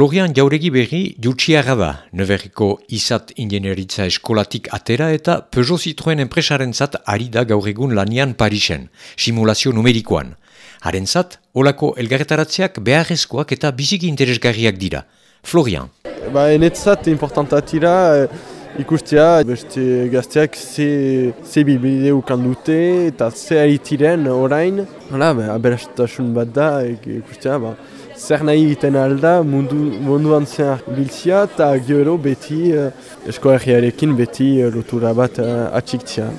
Florian Jauregi berri jutsiaga da, neberriko izat ingenieritza eskolatik atera eta Peugeot Citroen enpresaren zat ari da gaur egun lanian Parisen, simulazio numerikoan. Haren zat, olako elgarretaratzeak beharrezkoak eta biziki interesgarriak dira. Florian. Ba, enetzat importantatira eh, ikustea, beste gazteak ze, ze bilbide ukan dute eta ze aitiren orain. Hala, aberastasun bat da, ikustea, ba, zer nahi egiten alda mundu, munduan zehar biltzia eta gero beti uh, eskolegiarekin beti uh, lotura bat uh, atxiktzia.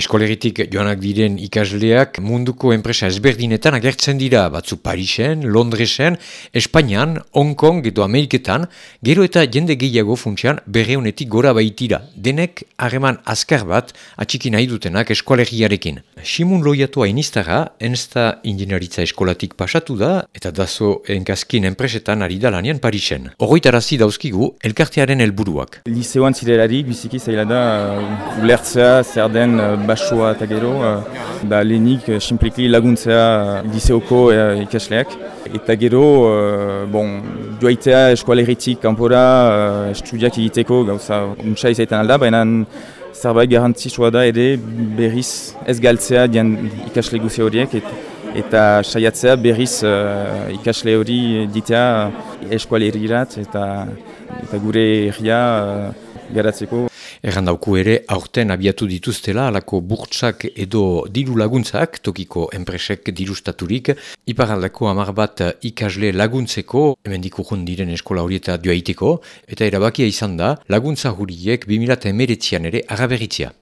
Eskoleritik joanak diren ikasleak munduko enpresa ezberdinetan agertzen dira, batzu Parisen, Londresen, Espainian, Hong Kong edo Ameriketan, gero eta jende gehiago funtsian berreunetik gora baitira, denek harreman azkar bat atxiki nahi dutenak eskolegiarekin. Simun loiatu hainiztara, enzta ingenieritza eskolatik pasatu da, eta dazo enkazkin enpresetan ari da lanian Parisen. Horroitarazi dauzkigu, elkartearen helburuak. Liseoan zirelarik, biziki zaila da, uh, ulertzea, zer den uh, basua eta gero, uh, ba, lehenik uh, simpliki laguntzea uh, liseoko uh, ikasleak. Eta gero, uh, bon, joaitea eskualeritik kanpora uh, estudiak egiteko gauza untsa izaiten alda, baina zerbait garantzisua da ere berriz ez galtzea dian ikasle guzi horiek et, eta saiatzea berriz uh, ikasle hori ditea eskualerirat eta, eta gure herria uh, garatzeko. Errandauku ere, aurten abiatu dituztela alako burtsak edo diru laguntzak, tokiko enpresek dirustaturik, iparaldako amar bat ikasle laguntzeko, hemen dikujun diren eskola horieta duaiteko, eta erabakia izan da, laguntza huriek 2000 emeretzian ere araberitzia.